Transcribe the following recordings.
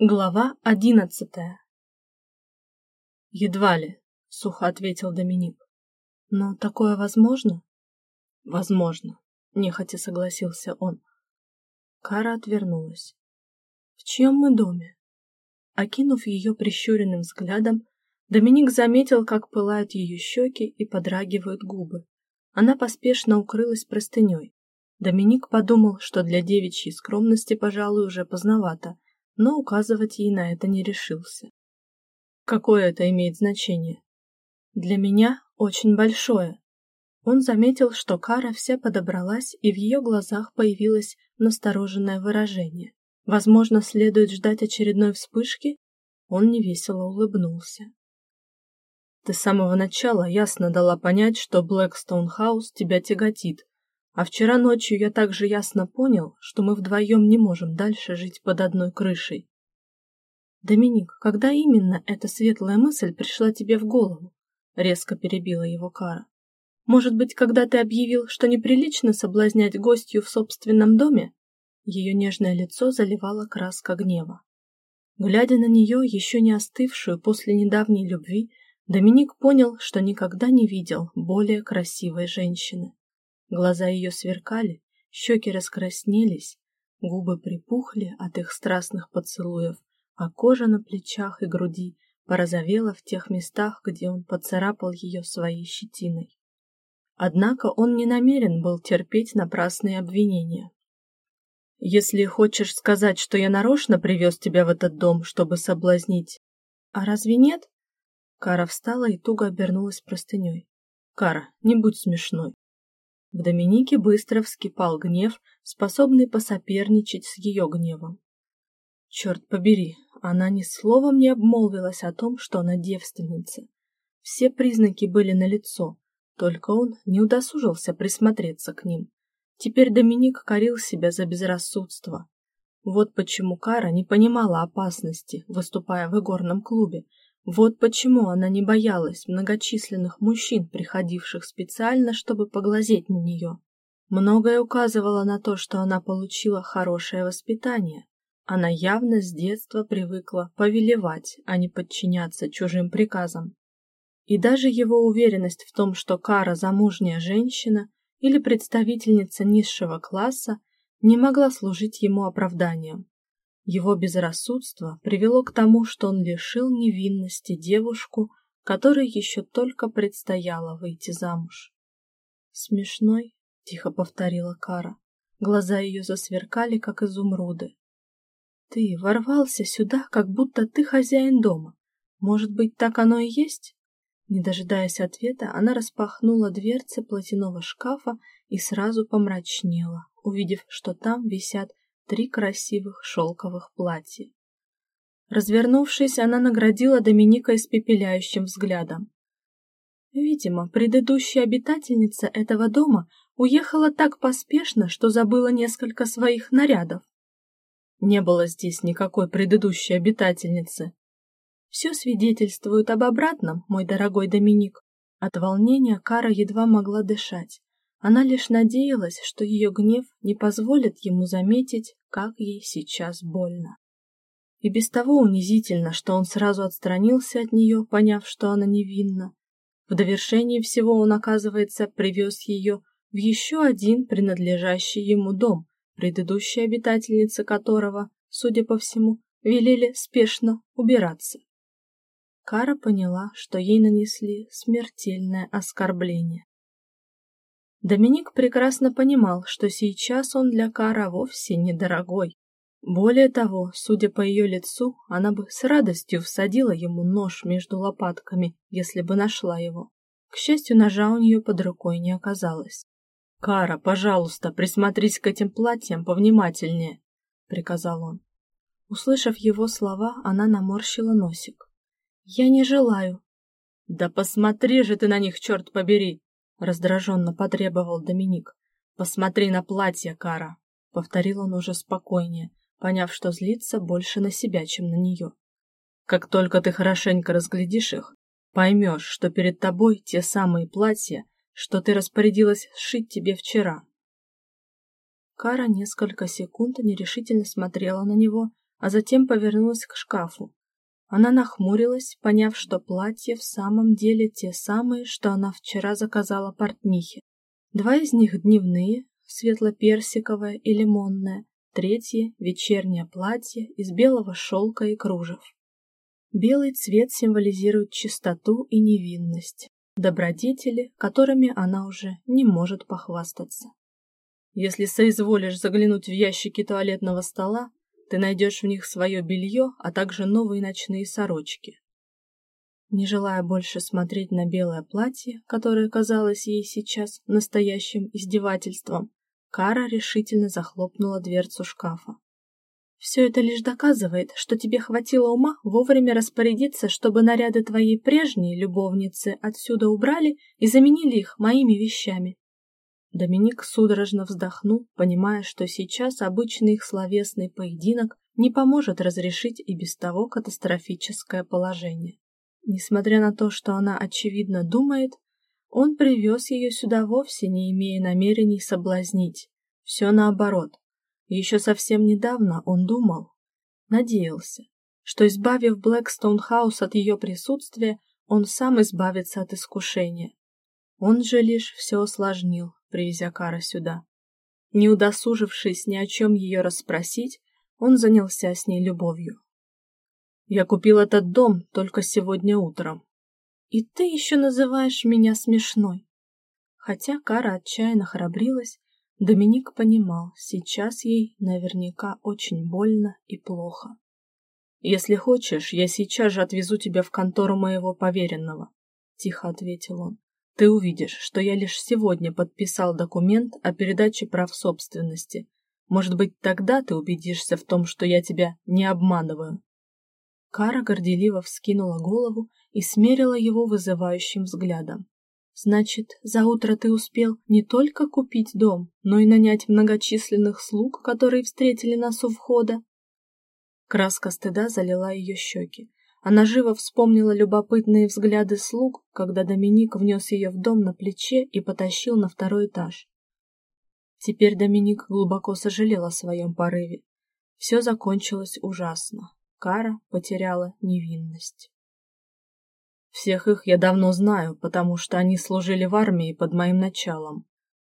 Глава одиннадцатая «Едва ли», — сухо ответил Доминик. «Но такое возможно?» «Возможно», — нехотя согласился он. Кара отвернулась. «В чьем мы доме?» Окинув ее прищуренным взглядом, Доминик заметил, как пылают ее щеки и подрагивают губы. Она поспешно укрылась простыней. Доминик подумал, что для девичьей скромности, пожалуй, уже поздновато, но указывать ей на это не решился. Какое это имеет значение? Для меня очень большое. Он заметил, что Кара вся подобралась, и в ее глазах появилось настороженное выражение. Возможно, следует ждать очередной вспышки? Он невесело улыбнулся. Ты с самого начала ясно дала понять, что Блэкстоун Хаус тебя тяготит, а вчера ночью я также ясно понял, что мы вдвоем не можем дальше жить под одной крышей. Доминик, когда именно эта светлая мысль пришла тебе в голову? Резко перебила его Кара. Может быть, когда ты объявил, что неприлично соблазнять гостью в собственном доме? Ее нежное лицо заливало краска гнева. Глядя на нее, еще не остывшую после недавней любви, Доминик понял, что никогда не видел более красивой женщины. Глаза ее сверкали, щеки раскраснелись, губы припухли от их страстных поцелуев, а кожа на плечах и груди порозовела в тех местах, где он поцарапал ее своей щетиной. Однако он не намерен был терпеть напрасные обвинения. «Если хочешь сказать, что я нарочно привез тебя в этот дом, чтобы соблазнить...» «А разве нет?» Кара встала и туго обернулась простыней. «Кара, не будь смешной. В Доминике быстро вскипал гнев, способный посоперничать с ее гневом. Черт побери, она ни словом не обмолвилась о том, что она девственница. Все признаки были налицо, только он не удосужился присмотреться к ним. Теперь Доминик корил себя за безрассудство. Вот почему Кара не понимала опасности, выступая в игорном клубе, вот почему она не боялась многочисленных мужчин, приходивших специально, чтобы поглазеть на нее. Многое указывало на то, что она получила хорошее воспитание. Она явно с детства привыкла повелевать, а не подчиняться чужим приказам. И даже его уверенность в том, что Кара замужняя женщина или представительница низшего класса, не могла служить ему оправданием. Его безрассудство привело к тому, что он лишил невинности девушку, которой еще только предстояло выйти замуж. «Смешной», — тихо повторила Кара. Глаза ее засверкали, как изумруды. «Ты ворвался сюда, как будто ты хозяин дома. Может быть, так оно и есть?» Не дожидаясь ответа, она распахнула дверцы платяного шкафа и сразу помрачнела, увидев, что там висят три красивых шелковых платья. Развернувшись, она наградила Доминика испепеляющим взглядом. Видимо, предыдущая обитательница этого дома уехала так поспешно, что забыла несколько своих нарядов. Не было здесь никакой предыдущей обитательницы. Все свидетельствует об обратном, мой дорогой Доминик. От волнения Кара едва могла дышать. Она лишь надеялась, что ее гнев не позволит ему заметить, как ей сейчас больно. И без того унизительно, что он сразу отстранился от нее, поняв, что она невинна. В довершении всего он, оказывается, привез ее в еще один принадлежащий ему дом, предыдущая обитательница которого, судя по всему, велели спешно убираться. Кара поняла, что ей нанесли смертельное оскорбление. Доминик прекрасно понимал, что сейчас он для Кара вовсе недорогой. Более того, судя по ее лицу, она бы с радостью всадила ему нож между лопатками, если бы нашла его. К счастью, ножа у нее под рукой не оказалось. «Кара, пожалуйста, присмотрись к этим платьям повнимательнее», — приказал он. Услышав его слова, она наморщила носик. «Я не желаю». «Да посмотри же ты на них, черт побери!» Раздраженно потребовал Доминик. Посмотри на платье, Кара, повторил он уже спокойнее, поняв, что злится больше на себя, чем на нее. Как только ты хорошенько разглядишь их, поймешь, что перед тобой те самые платья, что ты распорядилась сшить тебе вчера. Кара несколько секунд нерешительно смотрела на него, а затем повернулась к шкафу. Она нахмурилась, поняв, что платья в самом деле те самые, что она вчера заказала портнихе. Два из них дневные, светло-персиковое и лимонное, третье — вечернее платье из белого шелка и кружев. Белый цвет символизирует чистоту и невинность, добродетели, которыми она уже не может похвастаться. Если соизволишь заглянуть в ящики туалетного стола, ты найдешь в них свое белье, а также новые ночные сорочки. Не желая больше смотреть на белое платье, которое казалось ей сейчас настоящим издевательством, Кара решительно захлопнула дверцу шкафа. Все это лишь доказывает, что тебе хватило ума вовремя распорядиться, чтобы наряды твоей прежней любовницы отсюда убрали и заменили их моими вещами. Доминик судорожно вздохнул, понимая, что сейчас обычный их словесный поединок не поможет разрешить и без того катастрофическое положение. Несмотря на то, что она очевидно думает, он привез ее сюда вовсе не имея намерений соблазнить. Все наоборот. Еще совсем недавно он думал, надеялся, что, избавив Блэкстоун-хаус от ее присутствия, он сам избавится от искушения. Он же лишь все осложнил, привезя Кара сюда. Не удосужившись ни о чем ее расспросить, он занялся с ней любовью. «Я купил этот дом только сегодня утром». «И ты еще называешь меня смешной?» Хотя Кара отчаянно храбрилась, Доминик понимал, сейчас ей наверняка очень больно и плохо. «Если хочешь, я сейчас же отвезу тебя в контору моего поверенного», — тихо ответил он. «Ты увидишь, что я лишь сегодня подписал документ о передаче прав собственности. Может быть, тогда ты убедишься в том, что я тебя не обманываю». Кара горделиво вскинула голову и смерила его вызывающим взглядом. Значит, за утро ты успел не только купить дом, но и нанять многочисленных слуг, которые встретили нас у входа. Краска стыда залила ее щеки. Она живо вспомнила любопытные взгляды слуг, когда Доминик внес ее в дом на плече и потащил на второй этаж. Теперь Доминик глубоко сожалел о своем порыве. Все закончилось ужасно. Кара потеряла невинность. Всех их я давно знаю, потому что они служили в армии под моим началом.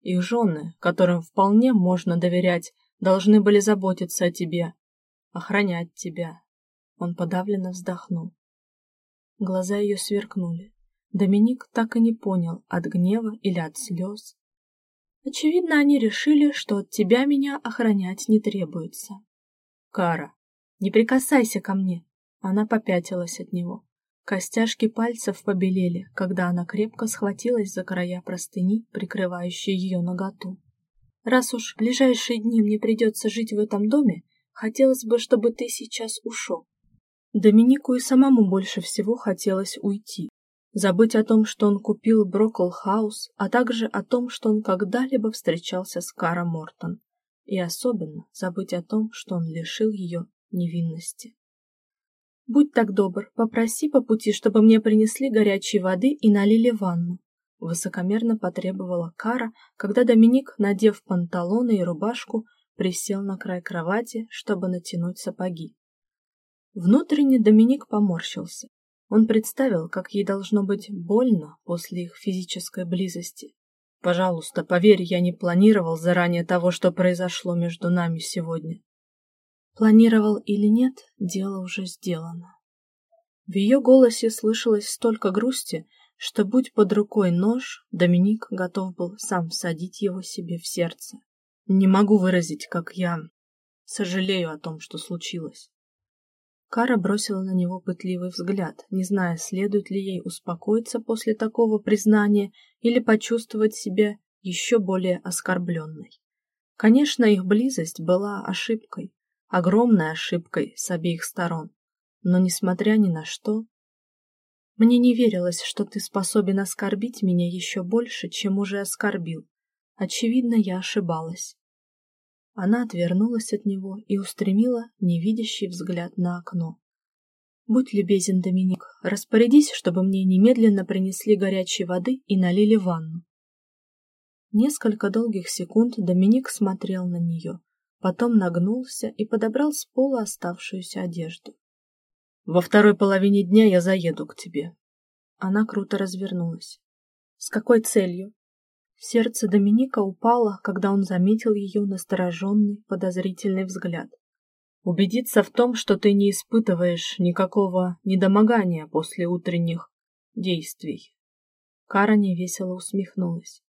Их жены, которым вполне можно доверять, должны были заботиться о тебе, охранять тебя. Он подавленно вздохнул. Глаза ее сверкнули. Доминик так и не понял, от гнева или от слез. Очевидно, они решили, что от тебя меня охранять не требуется. Кара, не прикасайся ко мне. Она попятилась от него. Костяшки пальцев побелели, когда она крепко схватилась за края простыни, прикрывающей ее наготу. «Раз уж в ближайшие дни мне придется жить в этом доме, хотелось бы, чтобы ты сейчас ушел». Доминику и самому больше всего хотелось уйти, забыть о том, что он купил Брокл Хаус, а также о том, что он когда-либо встречался с Кара Мортон, и особенно забыть о том, что он лишил ее невинности. Будь так добр, попроси по пути, чтобы мне принесли горячей воды и налили ванну. Высокомерно потребовала Кара, когда Доминик, надев панталоны и рубашку, присел на край кровати, чтобы натянуть сапоги. Внутренне Доминик поморщился. Он представил, как ей должно быть больно после их физической близости. «Пожалуйста, поверь, я не планировал заранее того, что произошло между нами сегодня. Планировал или нет, дело уже сделано. В ее голосе слышалось столько грусти, что, будь под рукой нож, Доминик готов был сам всадить его себе в сердце. Не могу выразить, как я сожалею о том, что случилось. Кара бросила на него пытливый взгляд, не зная, следует ли ей успокоиться после такого признания или почувствовать себя еще более оскорбленной. Конечно, их близость была ошибкой, огромной ошибкой с обеих сторон. Но, несмотря ни на что, мне не верилось, что ты способен оскорбить меня еще больше, чем уже оскорбил. Очевидно, я ошибалась. Она отвернулась от него и устремила невидящий взгляд на окно. «Будь любезен, Доминик, распорядись, чтобы мне немедленно принесли горячей воды и налили ванну». Несколько долгих секунд Доминик смотрел на нее, потом нагнулся и подобрал с пола оставшуюся одежду. «Во второй половине дня я заеду к тебе». Она круто развернулась. «С какой целью?» Сердце Доминика упало, когда он заметил ее настороженный, подозрительный взгляд. «Убедиться в том, что ты не испытываешь никакого недомогания после утренних действий». Кара невесело усмехнулась.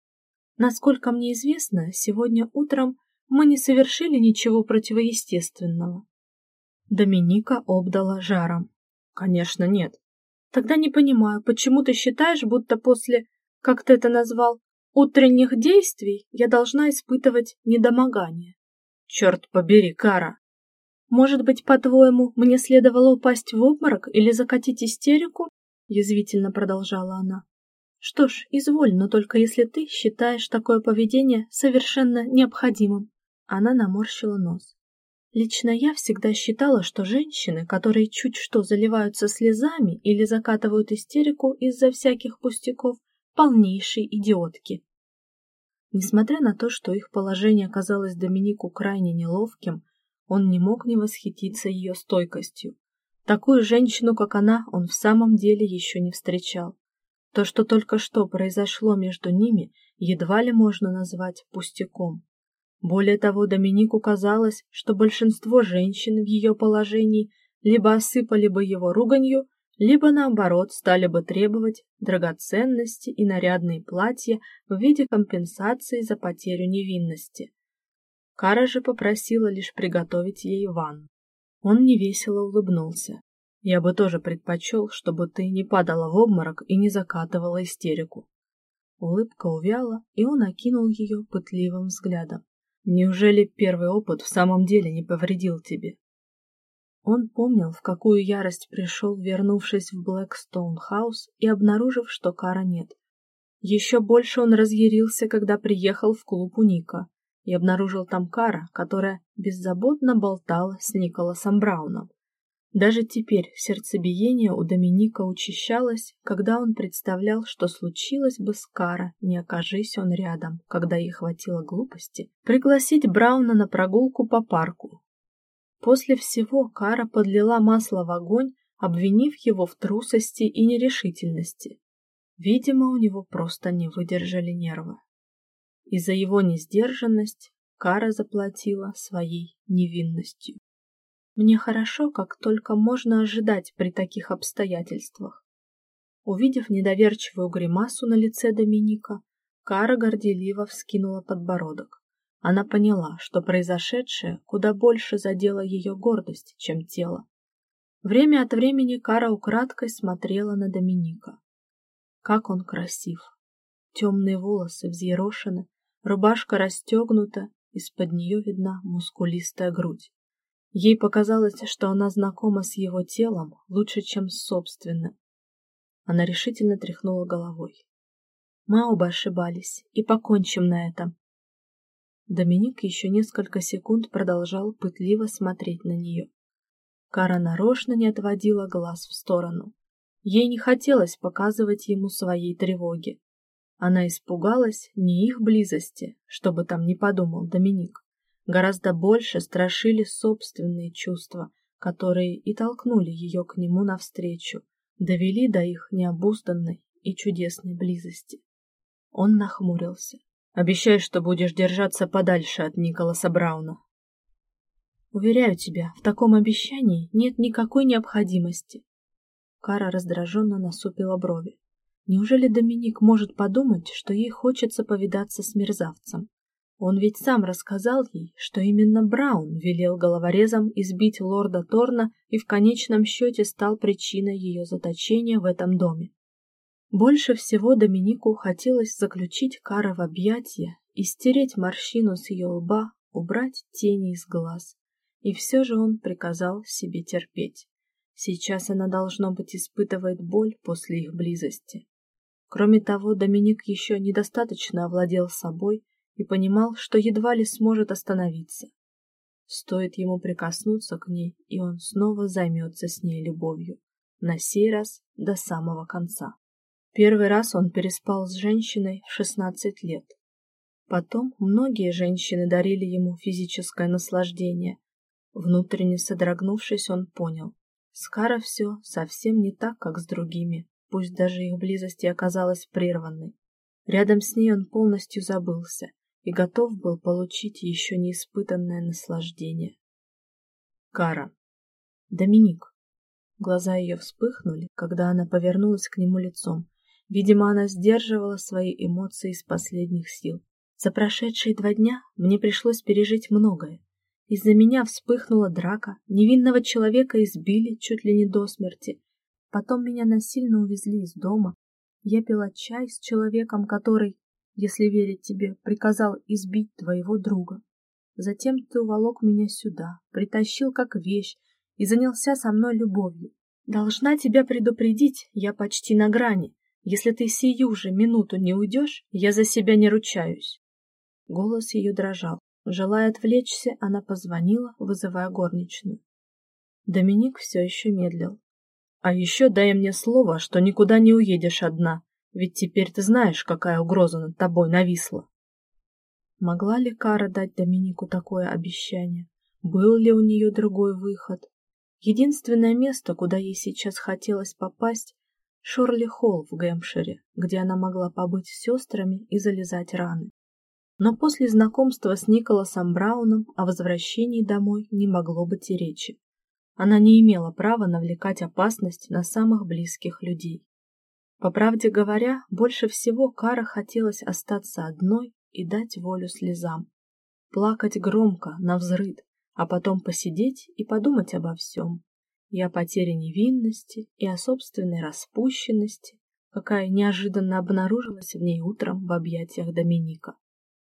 «Насколько мне известно, сегодня утром мы не совершили ничего противоестественного». Доминика обдала жаром. «Конечно, нет. Тогда не понимаю, почему ты считаешь, будто после, как ты это назвал, утренних действий я должна испытывать недомогание. Черт побери, Кара. Может быть, по-твоему, мне следовало упасть в обморок или закатить истерику? Язвительно продолжала она. Что ж, изволь, но только если ты считаешь такое поведение совершенно необходимым. Она наморщила нос. Лично я всегда считала, что женщины, которые чуть что заливаются слезами или закатывают истерику из-за всяких пустяков, полнейшие идиотки. Несмотря на то, что их положение казалось Доминику крайне неловким, он не мог не восхититься ее стойкостью. Такую женщину, как она, он в самом деле еще не встречал. То, что только что произошло между ними, едва ли можно назвать пустяком. Более того, Доминику казалось, что большинство женщин в ее положении либо осыпали бы его руганью, либо наоборот стали бы требовать драгоценности и нарядные платья в виде компенсации за потерю невинности. Кара же попросила лишь приготовить ей ванну. Он невесело улыбнулся. Я бы тоже предпочел, чтобы ты не падала в обморок и не закатывала истерику. Улыбка увяла, и он окинул ее пытливым взглядом. Неужели первый опыт в самом деле не повредил тебе? Он помнил, в какую ярость пришел, вернувшись в Блэкстоун-хаус и обнаружив, что Кара нет. Еще больше он разъярился, когда приехал в клуб у Ника и обнаружил там Кара, которая беззаботно болтала с Николасом Брауном. Даже теперь сердцебиение у Доминика учащалось, когда он представлял, что случилось бы с Кара, не окажись он рядом, когда ей хватило глупости пригласить Брауна на прогулку по парку, После всего Кара подлила масло в огонь, обвинив его в трусости и нерешительности. Видимо, у него просто не выдержали нервы. И за его несдержанность Кара заплатила своей невинностью. Мне хорошо, как только можно ожидать при таких обстоятельствах. Увидев недоверчивую гримасу на лице Доминика, Кара горделиво вскинула подбородок. Она поняла, что произошедшее куда больше задело ее гордость, чем тело. Время от времени Кара украдкой смотрела на Доминика. Как он красив! Темные волосы взъерошены, рубашка расстегнута, из-под нее видна мускулистая грудь. Ей показалось, что она знакома с его телом лучше, чем с собственным. Она решительно тряхнула головой. Мы оба ошибались, и покончим на этом. Доминик еще несколько секунд продолжал пытливо смотреть на нее. Кара нарочно не отводила глаз в сторону. Ей не хотелось показывать ему своей тревоги. Она испугалась не их близости, чтобы там не подумал Доминик. Гораздо больше страшили собственные чувства, которые и толкнули ее к нему навстречу, довели до их необузданной и чудесной близости. Он нахмурился. Обещай, что будешь держаться подальше от Николаса Брауна. Уверяю тебя, в таком обещании нет никакой необходимости. Кара раздраженно насупила брови. Неужели Доминик может подумать, что ей хочется повидаться с мерзавцем? Он ведь сам рассказал ей, что именно Браун велел головорезам избить лорда Торна и в конечном счете стал причиной ее заточения в этом доме. Больше всего Доминику хотелось заключить Кара в объятия и стереть морщину с ее лба, убрать тени из глаз. И все же он приказал себе терпеть. Сейчас она, должно быть, испытывает боль после их близости. Кроме того, Доминик еще недостаточно овладел собой и понимал, что едва ли сможет остановиться. Стоит ему прикоснуться к ней, и он снова займется с ней любовью, на сей раз до самого конца. Первый раз он переспал с женщиной в 16 лет. Потом многие женщины дарили ему физическое наслаждение. Внутренне содрогнувшись, он понял. С Кара все совсем не так, как с другими, пусть даже их близость и оказалась прерванной. Рядом с ней он полностью забылся и готов был получить еще неиспытанное наслаждение. Кара. Доминик. Глаза ее вспыхнули, когда она повернулась к нему лицом. Видимо, она сдерживала свои эмоции из последних сил. За прошедшие два дня мне пришлось пережить многое. Из-за меня вспыхнула драка, невинного человека избили чуть ли не до смерти. Потом меня насильно увезли из дома. Я пила чай с человеком, который, если верить тебе, приказал избить твоего друга. Затем ты уволок меня сюда, притащил как вещь и занялся со мной любовью. Должна тебя предупредить, я почти на грани. Если ты сию же минуту не уйдешь, я за себя не ручаюсь. Голос ее дрожал. Желая отвлечься, она позвонила, вызывая горничную. Доминик все еще медлил. А еще дай мне слово, что никуда не уедешь одна, ведь теперь ты знаешь, какая угроза над тобой нависла. Могла ли Кара дать Доминику такое обещание? Был ли у нее другой выход? Единственное место, куда ей сейчас хотелось попасть, Шорли Холл в Гэмпшире, где она могла побыть с сестрами и залезать раны. Но после знакомства с Николасом Брауном о возвращении домой не могло быть и речи. Она не имела права навлекать опасность на самых близких людей. По правде говоря, больше всего Кара хотелось остаться одной и дать волю слезам. Плакать громко, навзрыд, а потом посидеть и подумать обо всем. И о потере невинности, и о собственной распущенности, какая неожиданно обнаружилась в ней утром в объятиях Доминика.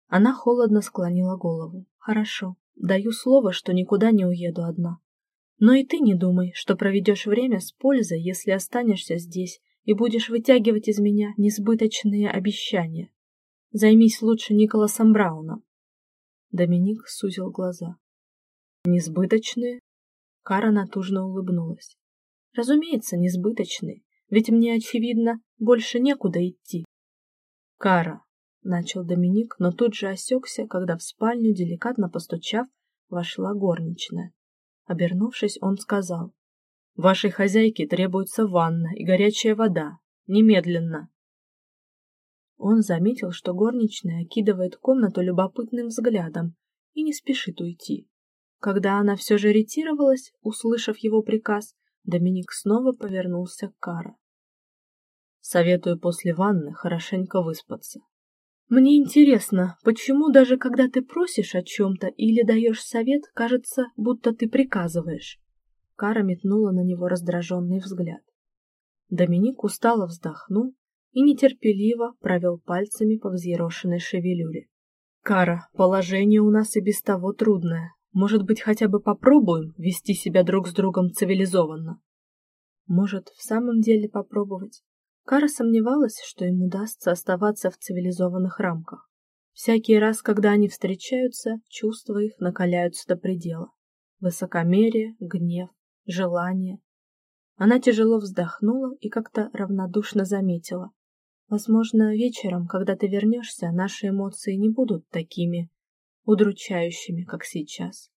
Она холодно склонила голову. «Хорошо, даю слово, что никуда не уеду одна. Но и ты не думай, что проведешь время с пользой, если останешься здесь и будешь вытягивать из меня несбыточные обещания. Займись лучше Николасом Брауном. Доминик сузил глаза. Несбыточные? Кара натужно улыбнулась. Разумеется, несбыточные, ведь мне, очевидно, больше некуда идти. Кара, начал Доминик, но тут же осекся, когда в спальню, деликатно постучав, вошла горничная. Обернувшись, он сказал. «Вашей хозяйке требуется ванна и горячая вода. Немедленно!» Он заметил, что горничная окидывает комнату любопытным взглядом и не спешит уйти. Когда она все же ретировалась, услышав его приказ, Доминик снова повернулся к Кара. «Советую после ванны хорошенько выспаться. Мне интересно, почему даже когда ты просишь о чем-то или даешь совет, кажется, будто ты приказываешь?» Кара метнула на него раздраженный взгляд. Доминик устало вздохнул и нетерпеливо провел пальцами по взъерошенной шевелюре. «Кара, положение у нас и без того трудное. Может быть, хотя бы попробуем вести себя друг с другом цивилизованно?» «Может, в самом деле попробовать?» Кара сомневалась, что им удастся оставаться в цивилизованных рамках. Всякий раз, когда они встречаются, чувства их накаляются до предела. Высокомерие, гнев, желание. Она тяжело вздохнула и как-то равнодушно заметила. Возможно, вечером, когда ты вернешься, наши эмоции не будут такими удручающими, как сейчас.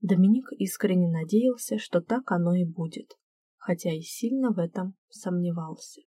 Доминик искренне надеялся, что так оно и будет, хотя и сильно в этом сомневался.